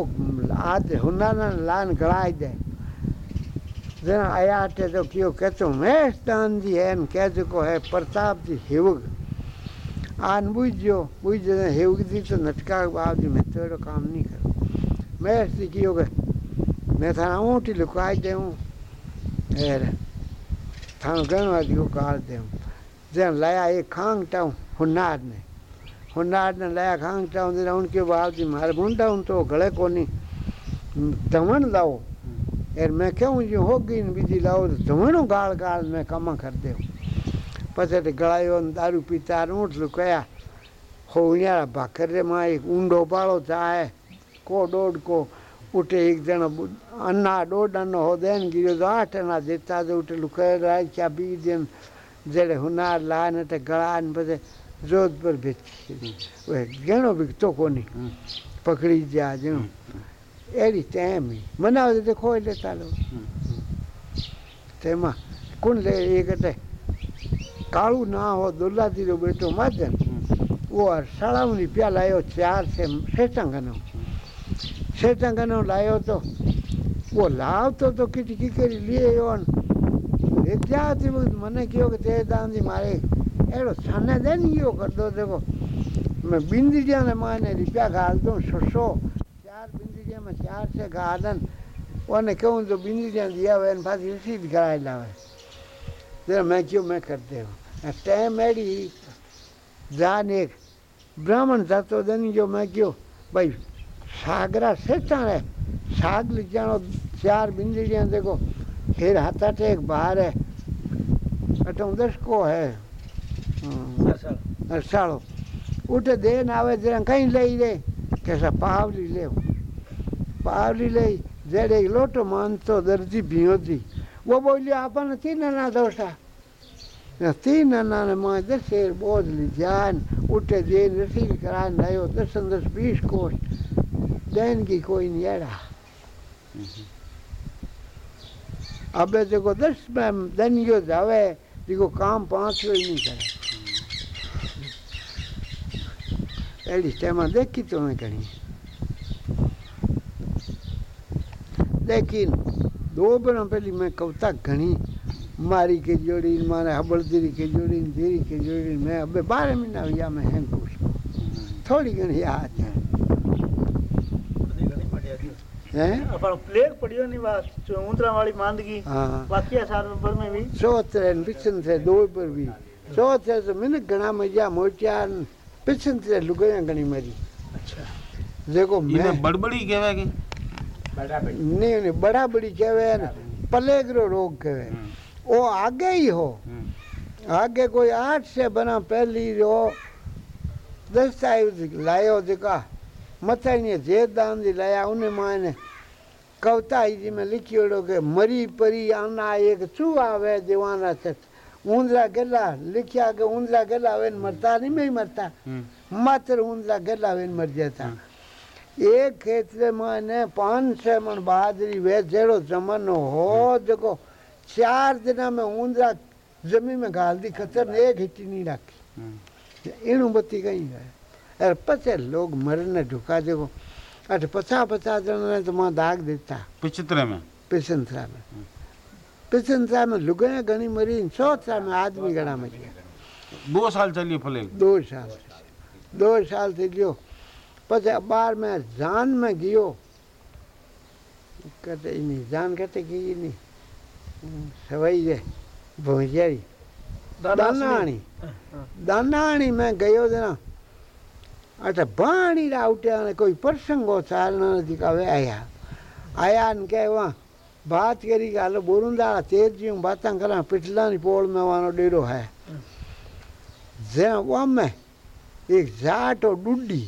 आद हुनार लान गड़ाई दे। जना आया थे तो क्यों zena ayaate do kio ketu mestandi को है प्रताप जी hevug आन बुझो बुझ हेउग दी तो नटका बाप जी मैं तेरे काम नहीं करूँ मैं की हो गए मैं थाना ऊँटी लुकाई देऊँ अरे थानो गणवा दियो काल देऊँ जन लाया एक खांग टाऊ हुन्नार ने हुन्नार ने लाया खांग टाऊ टाऊँ उनके बाप जी मारे उन तो गले को नहीं तमन लाओ एर मैं क्यों जो होगी इन बिज़ी लाओ तो धूणो गाल गाल मैं कम कर दे तो गड़ायो दारू पीता रूट लुकाया हो उणियारा भाकर रे माँ एक ऊंडो पालो चाहे को डोड को उठे एक जन अन्ना डोड अन्न हो देन गिरो तो आठ अन्ना देता तो उठे लुकाय राय क्या बी दिन जड़े हुनार लान ते गड़ा ने
बजे
जोधपुर बेची वे गेणो बिकतो कोनी हाँ। पकड़ी जा जणो eri emi. Manavde de koyile talo. તેમાં કોણ લે એ કહેતે કાળું ના હો દુર્લાદીનો બેટો માધ્યમ ઓર શાળાઓની પ્યા લાવ્યો ચાર છે શેતાંગનો શેતાંગનો લાવ્યો તો ઓ લાવતો તો કીટી કીકરી લઈ આવ્યો ને એ ક્યાંથી મને કહ્યો કે તે દાંધી મારે એડો સાને દેન ગયો કરતો દેખો મેં બિંદી જ્યાં માને રૂપિયા ગાલતો સો चार से गार्डन ओने कहूँ तो बिंदिया दिया हुआ पास रसीद कराए लावे तेरा मैं क्यों मैं करते हूँ। टाइम एड़ी जान एक ब्राह्मण जातो दनी जो मैं क्यों? भाई सागरा सेठा है। साग लिजानो चार बिंदियाँ देखो। फिर हाथा टेक बाहर है। अटो दस को है। हम्म, अरसाड़ो उठे देन आवे जरा कहीं ले रे। कैसा पावली ले ले। जेड़े लोटो मान तो दर्जी भियो थी वो बोली, आपन तीन ना दोषा। तीन अनाने माँ दसेर बोझली जान उठे देन रसीद करान लायो, दस दस बीस कोस। देन की कोई नहीं एड़ा अबे देखो, दस में दिन जो जावे, देखो काम पाँच ही नहीं करे। एड़ी टेमा देखी तो मैं करी। लेकिन दो बना पहली मैं कविता घनी मारी के जोड़ी मारे हबड़दरी के जोड़ी धीरी के जोड़ी मैं अबे बारह महीना हुआ मैं हैं उसको थोड़ी घनी याद है। हैं
પણ પ્લેગ પડ્યો ની વાત ઊંતરા વાળી માંદગી
हाँ
વાક્યા સાર પર में भी
सोच रहे पिछन थे दो पर भी सोच रहे तो मैंने घना मजा मोचा पिछंतरे लुगाइयां घणी मरी
अच्छा
जेको
इने
मैं
बड़बड़ी कहेवाय के
नहीं नहीं बड़ा बड़ी कहवे न पलेगरो रोग कहवे वो आगे ही हो आगे कोई आठ से बना पहली जो दस्तावेज लायो जेका मथा ईअं जेदान जी लाया उन मां ने कविता ही जी में लिखियोड़ो के मरी परी आना एक चूहा वे दीवाना सच ऊंदरा गला लिखिया के ऊंदरा गला वे मरता नहीं मैं मरता मात्र ऊंदरा गला वे मर जाता एक खेतरे माने पाँच छह मन वे जहिड़ो ज़मानो हो जेको चार दिना में ऊंदरा ज़मीन में गाल दी खतर ने एक हिटी नहीं राखी। इणु बत्ती कहीं है। अरे पचे लोग मरने ढुका देखो अठ पचा पचा ॼणा ने तो माँ दाग देता।
पिछतरे में?
पिसंतरा में। पिसंतरा में लुगाइयाँ घणी मरी चौथरा में आदमी घणा मरी
दो साल चलिए फले
दो साल। दो साल थी लियो। પછી બાર મેં જાન में ગયો કતે નહીં જાન કતે ગઈ નહીં સવાઈ જાય ભોંજારી દાનાણી દાનાણી મેં ગયો તેના અટે ભાણી રાવટ્યા ને કોઈ પ્રસંગો ચાલના નથી કે હવે આયા આયા ને કે વા વાત કરી કે હાલો બોરુંદાળા તેરજી હું બાતા કરા પીટલાની પોળ મેં વાનો ડેરો હે જ્યાં વામે એક ઝાટો ડુડી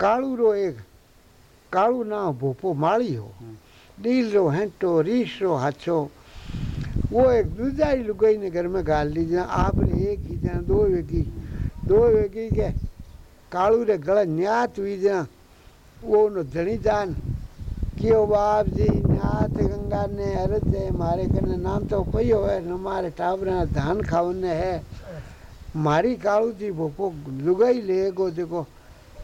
कालू रो एक कालू ना भोपो माड़ी हो डील रो हेंटो रीस रो हाथो वो एक दूसरी लुगाई ने घर में गाल ली जहाँ आपने एक ही जहाँ दो वेगी दो वेगी के कालू रे गला न्यात हुई जहाँ वो उन धनी जान कियो बाप जी न्यात गंगा ने अरज है मारे कने नाम तो पयो है न मारे टाबरा धान खावने है मारी कालू जी भोपो लुगाई ले गो देखो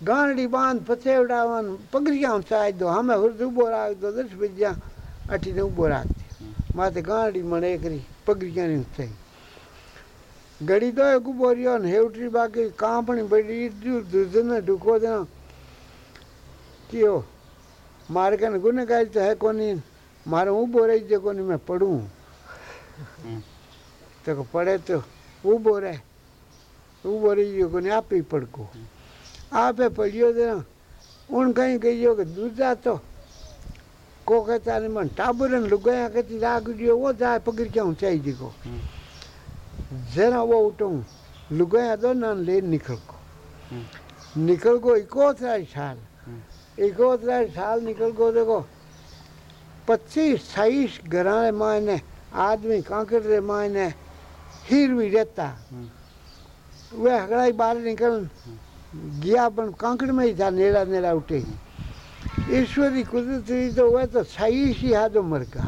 गांडी बाँध पछेवड़ावन पगड़ियाँ चाय दो हमें उबो राख दो दस बजिया अठी ने उबो राख दे माते गांडी मणे करी पगड़ियाँ नहीं उठाई घड़ी तो एक उबो रियो ने हेवटरी बाकी कांपणी बड़ी दूर दूर ने ढुको देना कियो मारे कने गुनेगारी तो है कोनी मारे उबो रही जे कोनी मैं पढ़ूं तो पढ़े तो उबो जो कोनी आप ही पढ़को आपे पढ़ियो देना उन कहीं कहियो कि दूजा तो को कहता नहीं मन टाबरन लुगाया कहती राग दियो वो जाए पकड़ के ऊंचाई जी को जरा वो उठूं लुगाया दो ना ले निकल को निकल को इकोतरा साल इकोतरा साल निकल को देखो पच्चीस छाईस घराने मायने आदमी कांकड़ रे मायने हीर भी रहता वे हगड़ाई बाहर निकल गया पण कांकड़ में ही था नेड़ा नेड़ा उठे ईश्वरी कुदरत हुई तो वह तो छाईस ही हादो मर का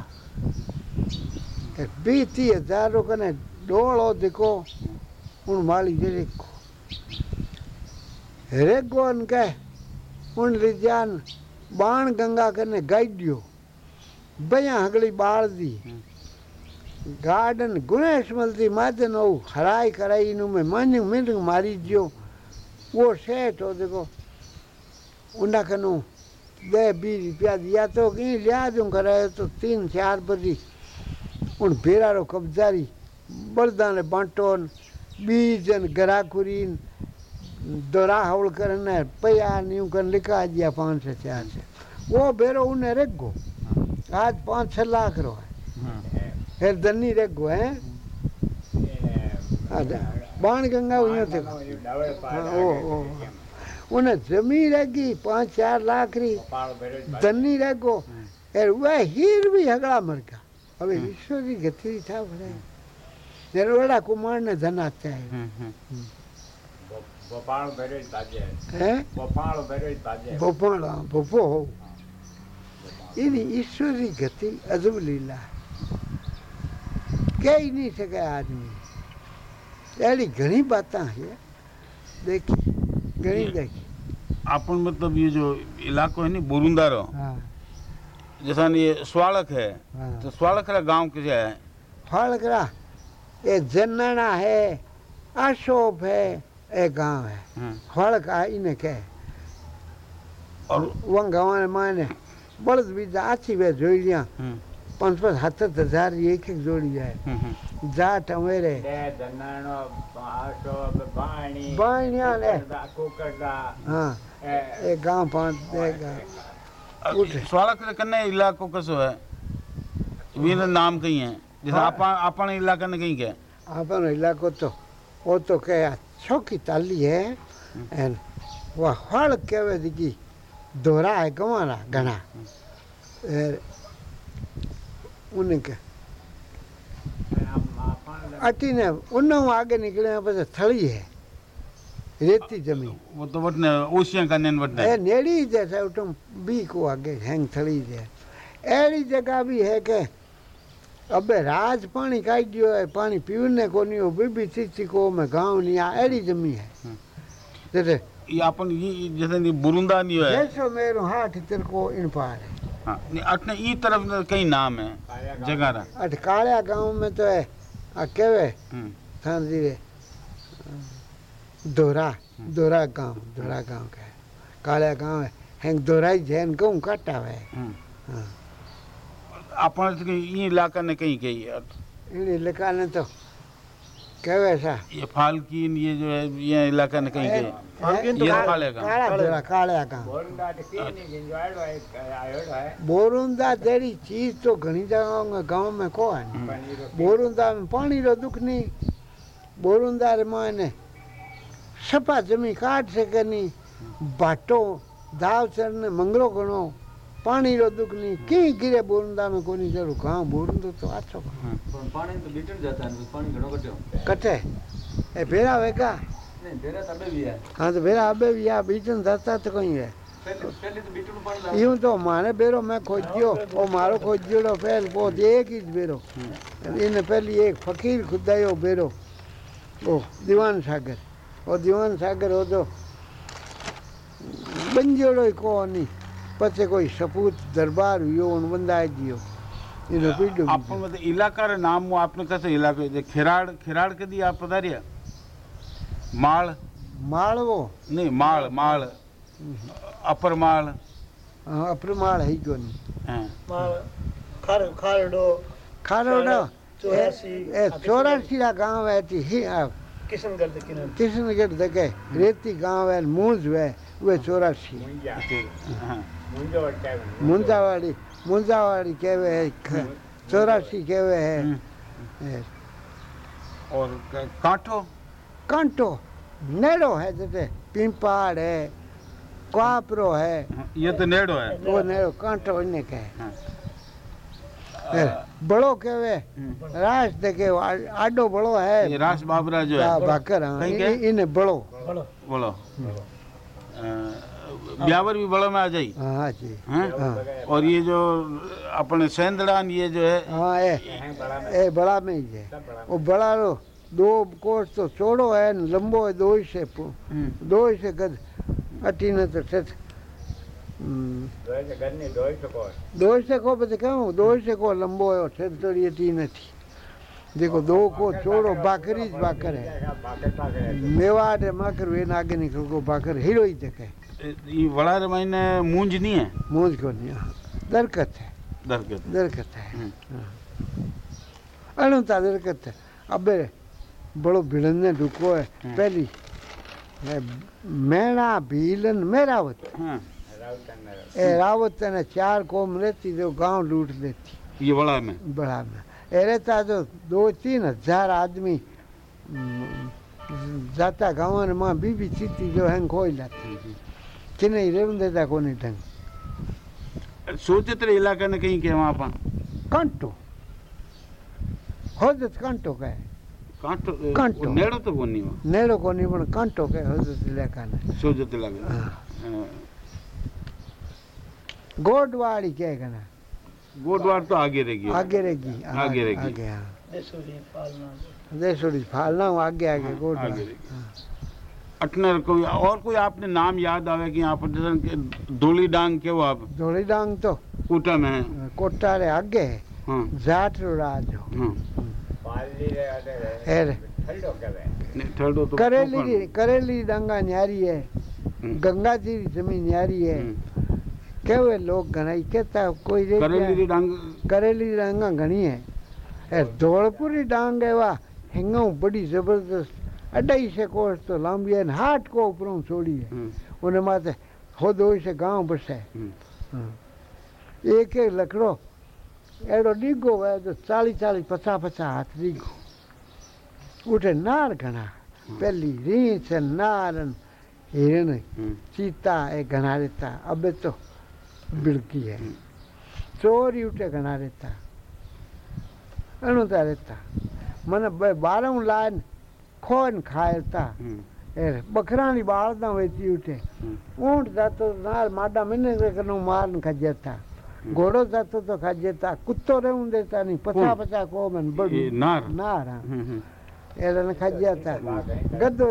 बीती हज़ारों कने डोलो देखो उन माली जे रेको रेगो उनके उन लिजान बाण गंगा कने गाइडियो बया हगली बाल दी गार्डन गुणेश मलती माते नो हराई कराई नु में मन मिंड मारी दियो वो हो उन्ना कनु दे बीस रुपया दिया तो कहीं लिया दूँ कराए तो तीन चार बजी। उन भेरा रो कब्जारी बलदा ने बांटोन बीज न गराकुरीन दोरा हवल करने पया न्यू कर लिखा दिया पाँच से चार से। वो बेरो उन्हें रख गो आज पाँच छह लाख रो है। फिर दन्नी रख गो है बाण उन्हें थे हाँ, उन्हें ज़मीन रहगी पाँच चार लाख री। धनी रह यार वह हीर भी हगड़ा मर गया। अबे ईश्वर की गति था बड़े यार वड़ा कुमार ने धन
आता है
बपाल बेरे ताजे
हैं।
बपाल बेरे ताजे
बपाल हाँ ईश्वर की गति हाँ। हाँ, अजब लीला कह ही नहीं सके आदमी। એડી ઘણી બાતા હે देखी घणी देखी
अपन मतलब ये जो इलाको है नहीं बोरुंदारो
हाँ
जैसा ये स्वाड़क है
हाँ
तो स्वाड़क का गांव क्या है
फाड़करा ये जन्नना है अशोभ है ये गांव है
हम्म।
फाड़का इन्हें कहे
और
वहाँ गाँव ने माने बड़द बीजा आची वे जोई लिया
हम्म,
પાંચ પાંચ સાત સાત હજાર એક એક જોડી જાય
हम्म, हम्म।
જાટ અમેરે
બે ધનાણો આસો બાણી
બાણિયા ને.
કુકરદા, કુકરદા
હા
એ
એ ગામ પાંચ બે ગામ उठ।
स्वाड़क के कन्ने इलाको कसो है वीर नाम कहीं है जैसे
हाँ।
आपा अपन इलाका ने कहीं के
આપણો ઇલાકો તો ઓ તો કે આ છોકી તાલી હે એન વા હળ કહેવે છે કે ધોરા હે
ઉનકે अतीने
उन आगे निकले पास तो थड़ी है रेती ज़मीन।
वो तो वटने ओशिया का नेन वटने
ए नेड़ी जे से उठम बी को आगे हैंग थड़ी जे। एड़ी जगह भी है के अबे राज पानी काई गयो है पानी पीवने कोनी हो बीबी चीची को में गाँव नहीं आ एड़ी जमी है। हम्म। जैसे
ये अपन ये जैसे बुरुंदा नहीं है
जैसो मेरो हाथ तेरे को इन पार है।
हाँ। अटने ई तरफ़ कई नाम है जगह रा
अट गाँव में तो है आ केवे?
हम्म,
थान जी दोरा दोरा गाँव दोरा गाँव का है। कालिया गाँव है हैंग दोराई जैन गऊ काटा है।
हम्म।
हाँ।
अपन तो ये इलाका ने कहीं कही है?
इन इलाका ने तो क्या वैसा
ये फालकीन ये जो है ये इलाका ने कहीं
गए तो
ये
तो
कालेगा
कालेगा
बोरुंदा जड़ी चीज़ तो घनी जगह में गाँव में को है
हम्म।
बोरुंदा में पानी रो दुख नहीं। बोरुंदा रे माने सपा जमी काट से करनी बाटो दाव चरने मंगलो गणो। पानी रो दुख नहीं कहीं गिरे बोरुंदा में कोनी जरूर गांव बोरुंदो तो आछो
પણ પાણી તો બીટણ જતા ને પાણી ઘણો ઘટ્યો
कटे ए भेरा वेगा
નહીં ભેરા તમે બી આ
हाँ तो भेरा अबे भी आ बीचन जाता तो कहीं है
પહેલી પહેલી તો બીટણું પાણી લાવે
यूं तो मारे बेरो मैं खोजियो और मारो खोजियो पहल बहुत एक ही बेरो इन पहली एक फकीर खुदायो बेरो ओ दीवान सागर और दीवान सागर हो तो बंजोड़ो ही को नहीं पचे कोई सपूत दरबार हुयो उन बंदाए जियो इनो पीडो
अपन मतलब इलाका रे नाम वो आपने कैसे इलाके जे खिराड़ खिराड़ के दी आप पधारिया माल
माळवो
नहीं माल माल अपर माल
हाँ, अप्रमाण है को नहीं
हैं
માં ખાર ખારડો
खारोडो
ચોરાસી
ए चौरासी रा गांव है ती ही आ,
કિશનગઢ દે કિનારે
किशनगढ़ दके रेती गांव है मूंज है वे चौरासी
મુંજા
हाँ
મુંજો અટકાય
मुंजावाड़ी मुंजावाड़ी कहवे है ख- चौरासी कहवे है
हम्म।
ए,
और क- कांठो
कांटो नेड़ो है जैसे पिंपाड़ है क्वापरो है
ये तो नेड़ो है
वो नेड़ो कांटो इन्हें कहे
हाँ।
ए, बड़ो कहवे
हम्म।
रास देखे आ- आडो बड़ो
ये
है
रास बाबरा जो
बा-
है
भाकर हाँ,
कहीं
इन-
के?
इन्हें बड़ो
બોલો
बोलो अ, हाँ। ब्यावर भी बड़ा में आ जाए
हाँ,
हाँ और ये जो अपने सेंदड़ान ये जो है।
हाँ ए, ए बड़ा में ही है। वो बड़ा लो दो कोस तो चौड़ो है न लंबो है दो ही से हम्म। दो ही से गद अटी न तो सठ हम्म। दो ही से को पता क्या हूँ दो ही से को लंबो है और सठ तो ये तीन थी। देखो दो को छोड़ो बाकरी बाकर है। मेवाड़ है माकर वे नागे निकल को बाकर हीरो ही तक
है। ये वड़ा रामायण मूंज नहीं है?
मूंज ಈ ಒಳಾರ हाँ। दरकत ಮೂಂಜ್ನಿಯ
ಮೂಂಜ್ಕೊನಿ
ದರ್ಕತ್ತೆ ದರ್ಕತ್ತೆ
ದರ್ಕತ್ತೆ
दरकत ದರ್ಕತ್ತೆ ಅಬ್ಬೆ हम्म। हाँ। बड़ो भिड़न ने डुको है।
हम्म।
पहली मैणा भीलन मेरावत।
हाँ।
ए रावत ने चार कोम रहती जो गाँव लूट लेती।
ये बड़ा में।
बड़ा में। अरे था जो तो दो तीन हज़ार आदमी जाता गाँव में माँ बीबी चीती जो है खोई लाती।
हम्म, તેને રેવંદે કોની તંગ સૂચિત્ર ઇલાકાને
કઈ કહેવા આપણ કાંટો
હજત
કાંટો
કહે કાંટો કાંટો નેડો
તો કોની નેડો કોની પણ કાંટો કહે હજત
ઇલાકાને સૂચિત
ઇલાકા ગોડવાળી કહે કના
ગોડવાળ તો આગે રહી ગઈ
આગે રહી
ગઈ આગે
રહી ગઈ
દેસોડી ફાલના
દેસોડી ફાલના આગે આગે
ગોડવાળ
આગે
રહી ગઈ अटनर को और कोई आपने नाम याद आवे कि यहाँ के धोली डांग के वो आप?
धोली डांग तो
कोटा में कोटा
रे आगे है।
हाँ।
जाट रो राज
हो।
हाँ।
रे ठंडो तो
करेली करेली डांगा न्यारी है।
हाँ।
गंगा जी की ज़मीन न्यारी है।
हाँ।
केवे लोग घणाई कहता कोई रे
करेली डांग
करेली डांगा घणी है। धोलपुरी डांग है वाह हिंगा बड़ी ज़बरदस्त अढ़ाई से कोस तो लांबी है हाट को ऊपरों छोड़ी है।
हम्म,
उन माते हो दो से गाँव बसे।
हम्म।
हाँ। एक एक लकड़ो एड़ो डीगो है तो चाली चाली पचा पचा हाथ डीगो। उठे नार घना पहली रीछ नार हिरण
हम्म।
चीता ए घना रहता। अब तो बिड़की है। चोरी उठे घना रहता। अणुता रहता। मन बारह लाइन खोन खायता
हम्म,
ए बकरानी बाळदा वेची उठे।
हम्म।
ऊँट जातो नार माडा मिने कनो मार न खजेता घोड़ो जातो तो खजेता। कुत्तो रहूँ देता नहीं पचा
कौन?
पचा को मन बड़ू।
ये नार।
नार हाँ।
हम्म, हम्म।
एड़ा न खजेता गद्दो